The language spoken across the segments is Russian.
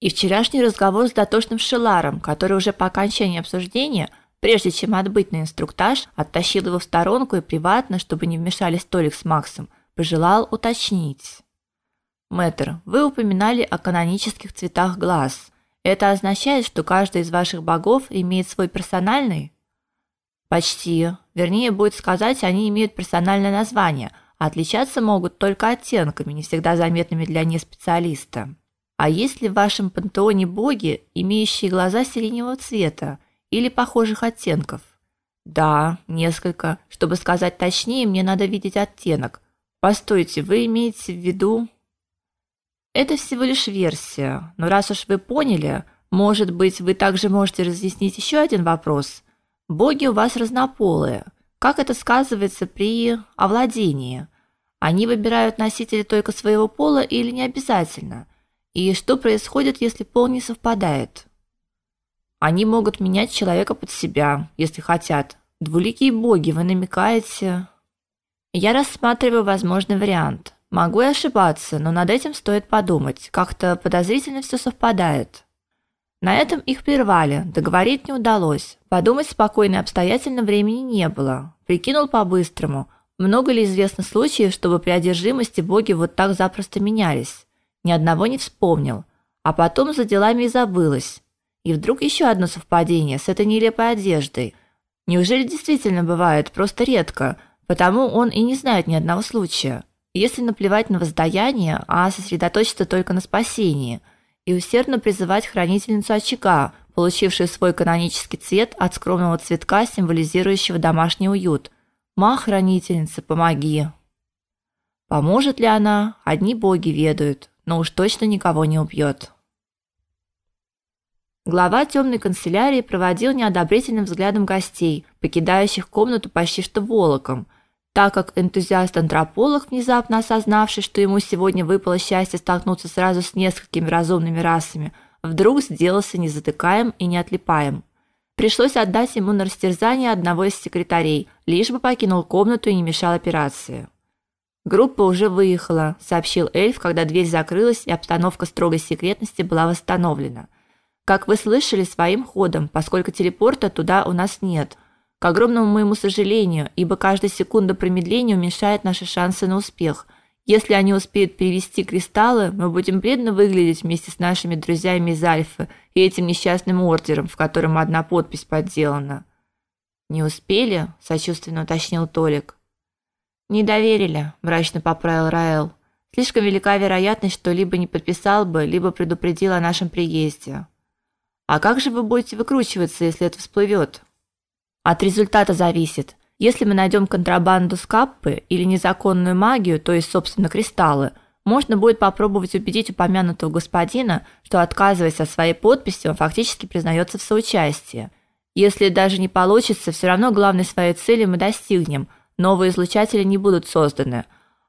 И вчерашний разговор с дотошным Шеларом, который уже по окончании обсуждения, прежде чем отбыть на инструктаж, оттащил его в сторонку и приватно, чтобы не вмешались Толик с Максом, пожелал уточнить. Мэтр, вы упоминали о канонических цветах глаз. Это означает, что каждый из ваших богов имеет свой персональный? Почти. Вернее, будет сказать, они имеют персональное название, а отличаться могут только оттенками, не всегда заметными для неспециалиста. А есть ли в вашем пантеоне боги, имеющие глаза сиреневого цвета или похожих оттенков? Да, несколько. Чтобы сказать точнее, мне надо видеть оттенок. Постойте, вы имеете в виду Это всего лишь версия. Но раз уж вы поняли, может быть, вы также можете разъяснить еще один вопрос. Боги у вас разнополые. Как это сказывается при овладении? Они выбирают носителя только своего пола или не обязательно? И что происходит, если пол не совпадает? Они могут менять человека под себя, если хотят. Двуликие боги, вы намекаете? Я рассматриваю возможный вариант. Могу и ошибаться, но над этим стоит подумать. Как-то подозрительно все совпадает. На этом их прервали, договорить не удалось. Подумать спокойно и обстоятельно времени не было. Прикинул по-быстрому, много ли известно случаев, чтобы при одержимости боги вот так запросто менялись ни одного не вспомнил, а потом за делами и забылось. И вдруг еще одно совпадение с этой нелепой одеждой. Неужели действительно бывает, просто редко, потому он и не знает ни одного случая. Если наплевать на воздаяние, а сосредоточиться только на спасении и усердно призывать хранительницу очага, получившую свой канонический цвет от скромного цветка, символизирующего домашний уют. Мах, хранительница, помоги. Поможет ли она, одни боги ведают но уж точно никого не убьет. Глава темной канцелярии проводил неодобрительным взглядом гостей, покидающих комнату почти что волоком, так как энтузиаст-антрополог, внезапно осознавший, что ему сегодня выпало счастье столкнуться сразу с несколькими разумными расами, вдруг сделался незатыкаем и неотлипаем. Пришлось отдать ему на растерзание одного из секретарей, лишь бы покинул комнату и не мешал операции. Группа уже выехала, сообщил эльф, когда дверь закрылась и обстановка строгой секретности была восстановлена. Как вы слышали, своим ходом, поскольку телепорта туда у нас нет. К огромному моему сожалению, ибо каждая секунда промедления уменьшает наши шансы на успех. Если они успеют перевести кристаллы, мы будем бледно выглядеть вместе с нашими друзьями из Альфы и этим несчастным ордером, в котором одна подпись подделана. Не успели, сочувственно уточнил Толик. Не доверили, мрачно поправил Раэл. Слишком велика вероятность, что либо не подписал бы, либо предупредил о нашем приезде. А как же вы будете выкручиваться, если это всплывет? От результата зависит. Если мы найдем контрабанду скаппы или незаконную магию, то есть, собственно, кристаллы, можно будет попробовать убедить упомянутого господина, что отказываясь от своей подписи, он фактически признается в соучастии. Если даже не получится, все равно главной своей цели мы достигнем – новые излучатели не будут созданы.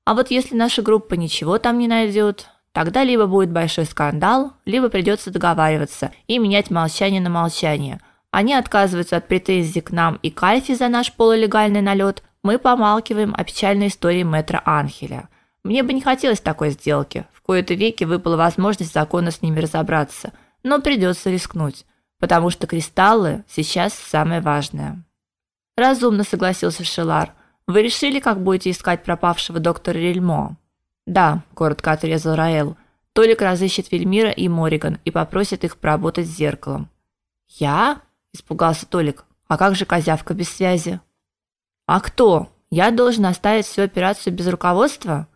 А вот если наша группа ничего там не найдет, тогда либо будет большой скандал, либо придется договариваться и менять молчание на молчание. Они отказываются от претензий к нам и Кальфи за наш полулегальный налет. Мы помалкиваем о печальной истории мэтра Анхеля. Мне бы не хотелось такой сделки. В кои-то веки выпала возможность законно с ними разобраться, но придется рискнуть, потому что кристаллы сейчас самое важное. Разумно согласился Шелар. Вы решили, как будете искать пропавшего доктора Рельмо? Да, коротко отрезал Раэл. Толик разыщет Вельмира и Мориган и попросит их поработать с зеркалом. Я? испугался Толик. А как же козявка без связи? А кто? Я должен оставить всю операцию без руководства?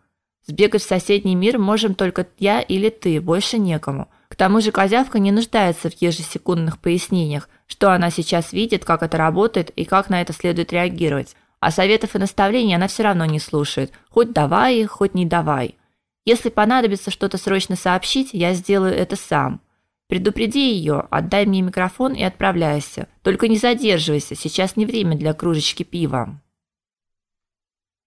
Сбегать в соседний мир можем только я или ты, больше некому. К тому же козявка не нуждается в ежесекундных пояснениях, что она сейчас видит, как это работает и как на это следует реагировать а советов и наставлений она все равно не слушает. Хоть давай, хоть не давай. Если понадобится что-то срочно сообщить, я сделаю это сам. Предупреди ее, отдай мне микрофон и отправляйся. Только не задерживайся, сейчас не время для кружечки пива.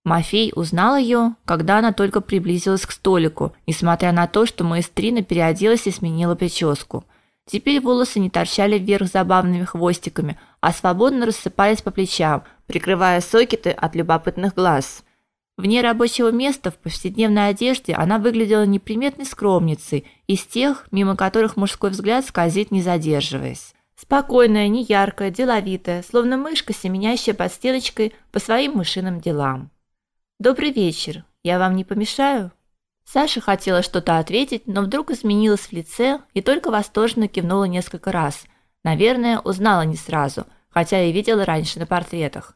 Мафей узнал ее, когда она только приблизилась к столику, несмотря на то, что маэстрина переоделась и сменила прическу. Теперь волосы не торчали вверх забавными хвостиками, а свободно рассыпались по плечам, прикрывая сокеты от любопытных глаз. Вне рабочего места в повседневной одежде она выглядела неприметной скромницей из тех, мимо которых мужской взгляд скользит не задерживаясь. Спокойная, неяркая, деловитая, словно мышка, семенящая под стеночкой по своим мышиным делам. Добрый вечер. Я вам не помешаю? Саша хотела что-то ответить, но вдруг изменилась в лице и только восторженно кивнула несколько раз. Наверное, узнала не сразу, хотя и видела раньше на портретах.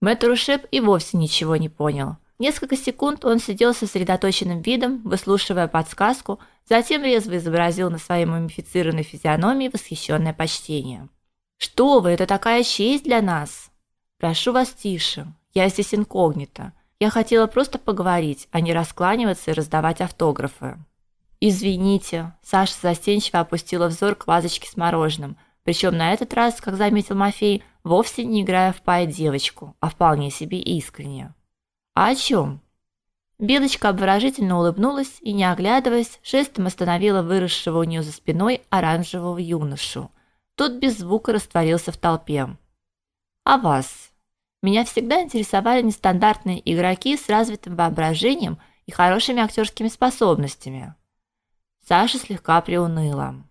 Мэтр Ушеп и вовсе ничего не понял. Несколько секунд он сидел со сосредоточенным видом, выслушивая подсказку, затем резво изобразил на своей мумифицированной физиономии восхищенное почтение. «Что вы, это такая честь для нас!» «Прошу вас тише, я здесь инкогнито. Я хотела просто поговорить, а не раскланиваться и раздавать автографы». «Извините», Саша застенчиво опустила взор к вазочке с мороженым – причем на этот раз, как заметил Мафей, вовсе не играя в пай девочку, а вполне себе искренне. А о чем? Белочка обворожительно улыбнулась и, не оглядываясь, жестом остановила выросшего у нее за спиной оранжевого юношу. Тот без звука растворился в толпе. А вас? Меня всегда интересовали нестандартные игроки с развитым воображением и хорошими актерскими способностями. Саша слегка приуныла.